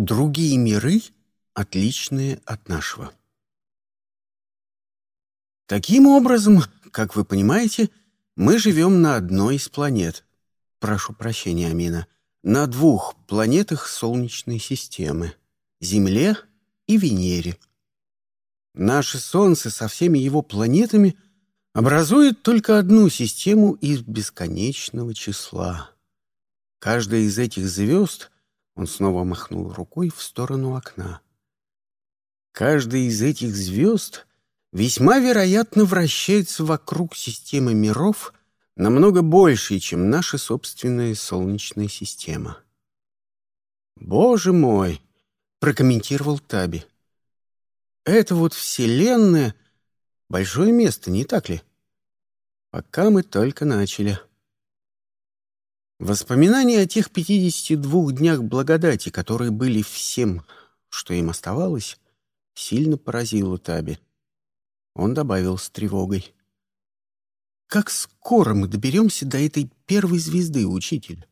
Другие миры, отличные от нашего. Таким образом, как вы понимаете, мы живем на одной из планет. Прошу прощения, Амина. На двух планетах Солнечной системы — Земле и Венере. Наше Солнце со всеми его планетами образует только одну систему из бесконечного числа. Каждая из этих звезд, он снова махнул рукой в сторону окна, каждая из этих звезд весьма вероятно вращается вокруг системы миров намного больше, чем наша собственная Солнечная система. «Боже мой!» — прокомментировал Таби. «Это вот Вселенная — большое место, не так ли? Пока мы только начали». Воспоминания о тех 52 днях благодати, которые были всем, что им оставалось, сильно поразило Таби. Он добавил с тревогой. «Как скоро мы доберемся до этой первой звезды, учитель?»